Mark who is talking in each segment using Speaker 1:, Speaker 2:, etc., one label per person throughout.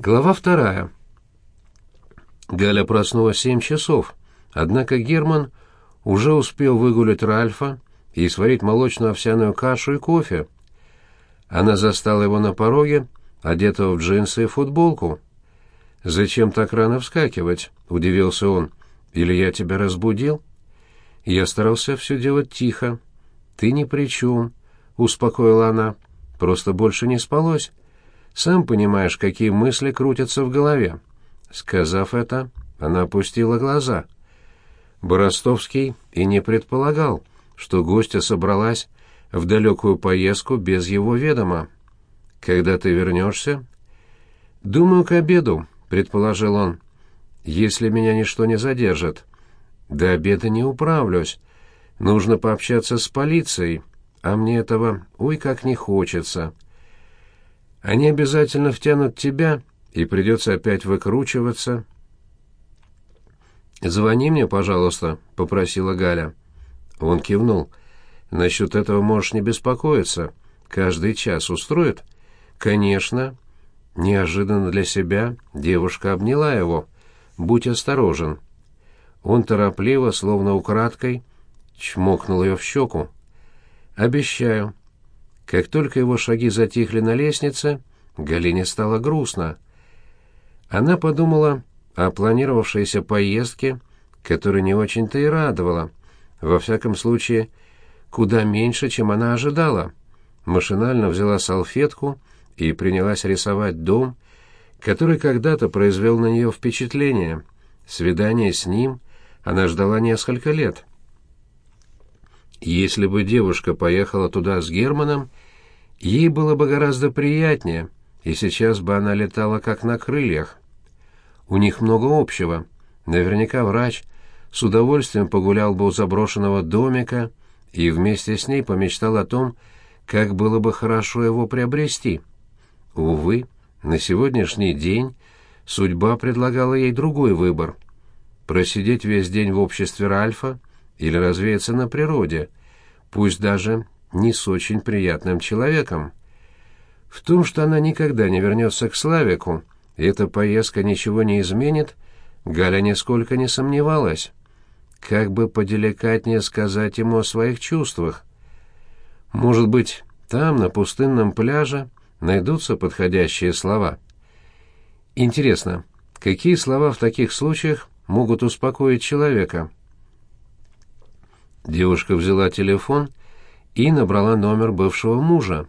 Speaker 1: Глава вторая. Галя проснулась семь часов, однако Герман уже успел выгулять Ральфа и сварить молочную овсяную кашу и кофе. Она застала его на пороге, одетого в джинсы и футболку. «Зачем так рано вскакивать?» — удивился он. «Или я тебя разбудил?» Я старался все делать тихо. «Ты ни при чем», — успокоила она. «Просто больше не спалось». Сам понимаешь, какие мысли крутятся в голове. Сказав это, она опустила глаза. Боростовский и не предполагал, что гостья собралась в далекую поездку без его ведома. «Когда ты вернешься?» «Думаю, к обеду», — предположил он. «Если меня ничто не задержит. До обеда не управлюсь. Нужно пообщаться с полицией, а мне этого, ой, как не хочется». Они обязательно втянут тебя, и придется опять выкручиваться. «Звони мне, пожалуйста», — попросила Галя. Он кивнул. «Насчет этого можешь не беспокоиться. Каждый час устроит?» «Конечно». Неожиданно для себя девушка обняла его. «Будь осторожен». Он торопливо, словно украдкой, чмокнул ее в щеку. «Обещаю, как только его шаги затихли на лестнице, Галине стало грустно. Она подумала о планировавшейся поездке, которая не очень-то и радовала. Во всяком случае, куда меньше, чем она ожидала. Машинально взяла салфетку и принялась рисовать дом, который когда-то произвел на нее впечатление. Свидание с ним она ждала несколько лет. Если бы девушка поехала туда с Германом, ей было бы гораздо приятнее, и сейчас бы она летала как на крыльях. У них много общего. Наверняка врач с удовольствием погулял бы у заброшенного домика и вместе с ней помечтал о том, как было бы хорошо его приобрести. Увы, на сегодняшний день судьба предлагала ей другой выбор — просидеть весь день в обществе Ральфа или развеяться на природе, пусть даже не с очень приятным человеком. В том, что она никогда не вернется к Славику, и эта поездка ничего не изменит, Галя нисколько не сомневалась. Как бы поделикатнее сказать ему о своих чувствах? Может быть, там, на пустынном пляже, найдутся подходящие слова. Интересно, какие слова в таких случаях могут успокоить человека? Девушка взяла телефон и набрала номер бывшего мужа.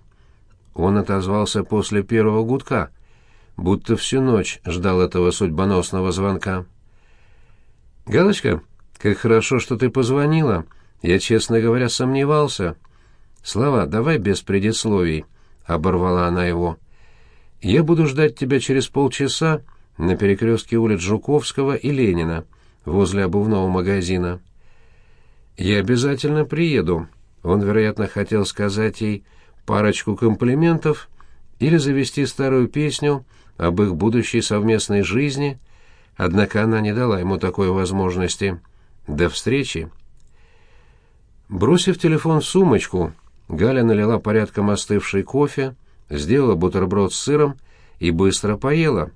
Speaker 1: Он отозвался после первого гудка, будто всю ночь ждал этого судьбоносного звонка. «Галочка, как хорошо, что ты позвонила. Я, честно говоря, сомневался». «Слава, давай без предисловий», — оборвала она его. «Я буду ждать тебя через полчаса на перекрестке улиц Жуковского и Ленина, возле обувного магазина». «Я обязательно приеду», он, вероятно, хотел сказать ей парочку комплиментов или завести старую песню об их будущей совместной жизни, однако она не дала ему такой возможности. До встречи. Бросив телефон в сумочку, Галя налила порядком остывший кофе, сделала бутерброд с сыром и быстро поела.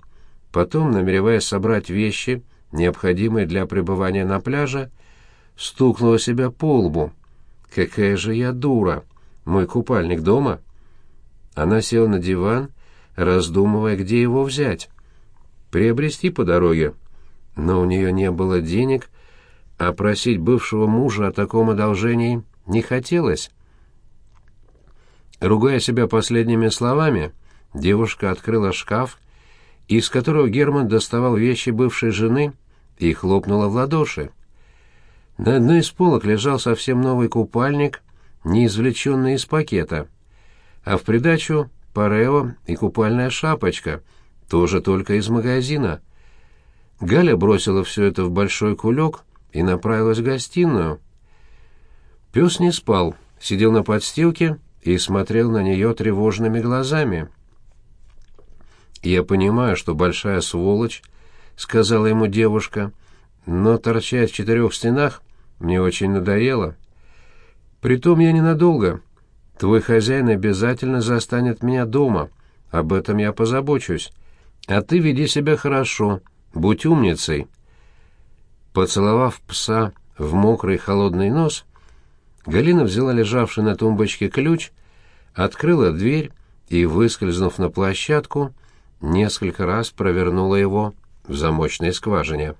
Speaker 1: Потом, намереваясь собрать вещи, необходимые для пребывания на пляже, стукнула себя по лбу. Какая же я дура! Мой купальник дома? Она села на диван, раздумывая, где его взять. Приобрести по дороге. Но у нее не было денег, а просить бывшего мужа о таком одолжении не хотелось. Ругая себя последними словами, девушка открыла шкаф, из которого Герман доставал вещи бывшей жены и хлопнула в ладоши. На одной из полок лежал совсем новый купальник, не извлеченный из пакета, а в придачу парео и купальная шапочка, тоже только из магазина. Галя бросила все это в большой кулек и направилась в гостиную. Пес не спал, сидел на подстилке и смотрел на нее тревожными глазами. «Я понимаю, что большая сволочь», — сказала ему девушка, — но торчать в четырех стенах мне очень надоело. Притом я ненадолго. Твой хозяин обязательно застанет меня дома. Об этом я позабочусь. А ты веди себя хорошо, будь умницей. Поцеловав пса в мокрый холодный нос, Галина взяла лежавший на тумбочке ключ, открыла дверь и, выскользнув на площадку, несколько раз провернула его в замочной скважине.